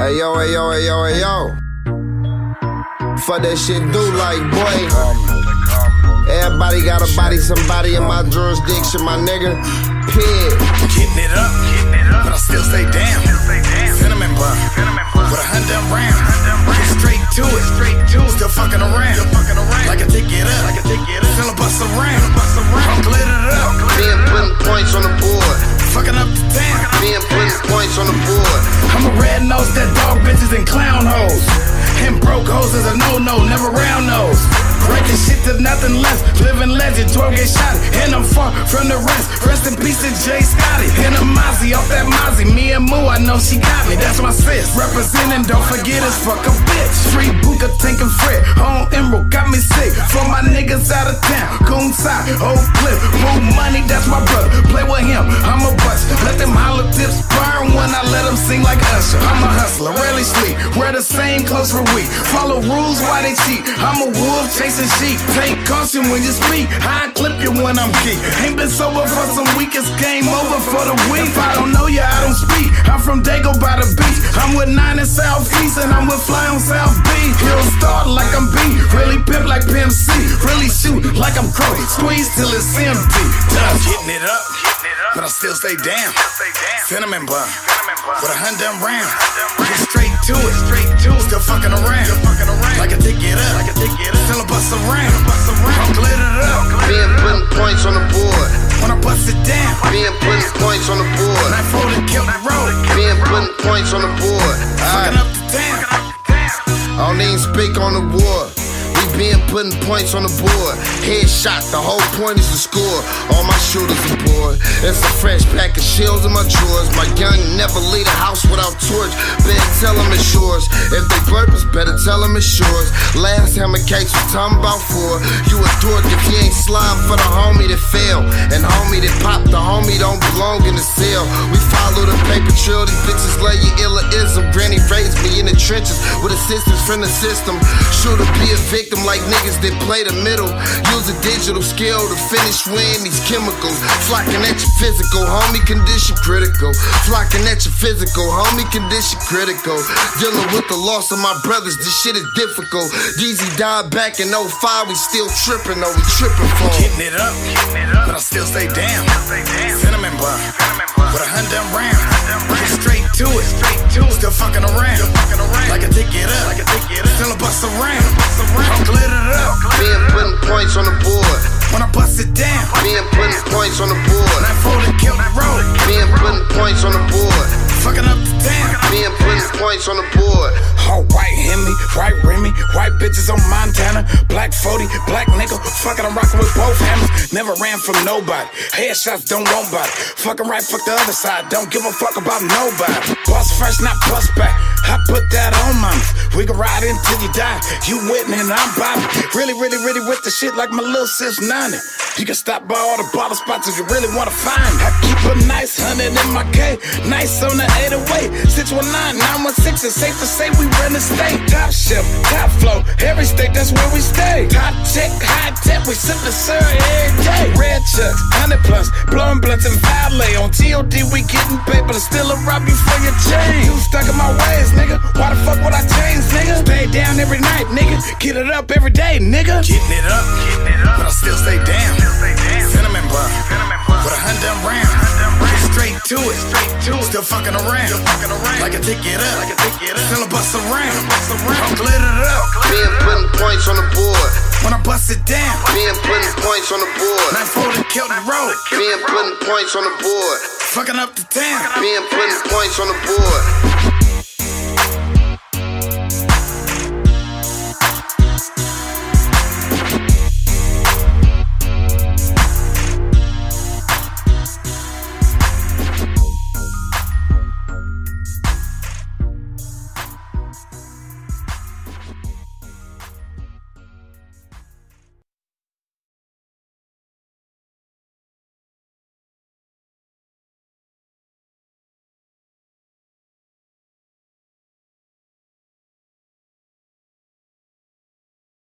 Hey yo, hey yo, hey yo, hey yo. Fuck that shit do like boy. Everybody got a body somebody in my jurisdiction, my nigga. Pig. Getting it up, but I still stay down. Cinnamon bun, with a hundred round. Get straight to it, still fucking around. Like a ticket up, still a bust around. I'm glittered up, Being putting points on the board. Never nothing less. Living legend, 12 get shot. And I'm far from the rest. Rest in peace to Jay Scotty. And a Mozzie off that Mozzie. Me and Moo, I know she got me. That's my sis. Representing, don't forget us. Fuck a bitch. Free Booker, Tank and Fred. On Emerald, got me sick. For my niggas out of town. Coon side, old clip. More money, that's my brother. Play with him, I'm a bust. Let them hollow tips burn when I let them sing like Usher. I'm a hustler, rarely sleep. Wear the same clothes for week. Follow rules while they cheat. I'm a wolf chasing sheep. Take caution when you speak. I clip you when I'm geek. Ain't been sober for some weeks, It's game over for the week. If I don't know you, I don't speak. I'm from Dago by the beach. I'm with nine in Southeast and I'm with Fly on South Beach. He'll start like I'm B. Really pimp like Pimp C. Really shoot like I'm Crow. Squeeze till it's empty. Tough. Getting it up, but I still stay down. Cinnamon bun with a hundred round. Get straight to it, still fucking around. Like a ticket up, still a bust around. I'm glittered up Being putting points on the board. when I bust it down. Being putting points on the board. Knife folded, killed the road. Being putting points on the board. Fucking Alright. up the town. I don't even speak on the war. We been putting points on the board. Headshot, the whole point is to score. All my shooters aboard. It's a fresh pack of shells in my drawers. My gun never leave the house without torch. Better tell them it's yours. If they burp us, better tell them it's yours. Last hammer cakes was time about four. You a dork if you ain't slime for the homie that fell. And homie that popped, the homie don't belong in the cell. We follow the paper trail. These bitches lay you illism. Granny raised me in the trenches with assistance from the system. Shooter be a victim like niggas that play the middle. Use a digital skill to finish weighing these chemicals. Flocking at your physical, homie, condition critical. Flocking at your physical, homie, condition critical. Dealing with the loss of my brothers, this shit is difficult. Jeezy died back in 05, we still tripping, though, we tripping for. Getting it up, but I still stay down. Cinnamon bun with a hundred round. Straight to it, still fucking around. Like a ticket up, still a bust around. I'm glittered up Being putting points on the board. when I bust it down. Being putting points on the board. Knife folded, killed the road. Being putting points on the board. Fucking up the town. Being putting points on the board. All white Hemi, white Remy, white bitches on Montana, black 40, black nickel. Fucking, I'm rocking with both hammers. Never ran from nobody. Headshots don't want body. Fucking right, fuck the other side. Don't give a fuck about nobody. Bust first, not bust back. I put that on mama. We can ride until you die. You Whitney and I'm Bobby. Really, really, really with the shit like my little sis Nani. You can stop by all the bottle spots if you really wanna find me. I keep a nice hundred in my K. Nice on the 808. 619, 916. It's safe to say we run the state. Top shelf, top flow. Every state, that's where we stay. Top check, high tech. We sip the sir every day. Red chucks, 100 plus. Blowing blunts and valet. On TOD, we getting paper. Still a rob you for your chain. You stuck in my ways, nigga. Why the fuck would I change, nigga? Stay down every night, nigga. Get it up every day, nigga. Getting it up, getting it up. but I still stay down. Cinnamon bun, with a hundred round. Get straight to it, still fucking around. Like a ticket up, still a bust around. I'm glittered up Being putting points on the board. when I bust it down. Being putting points on the board. Knife folded, killed the road. Being putting points on the board. Fucking up the town. Being putting points on the board.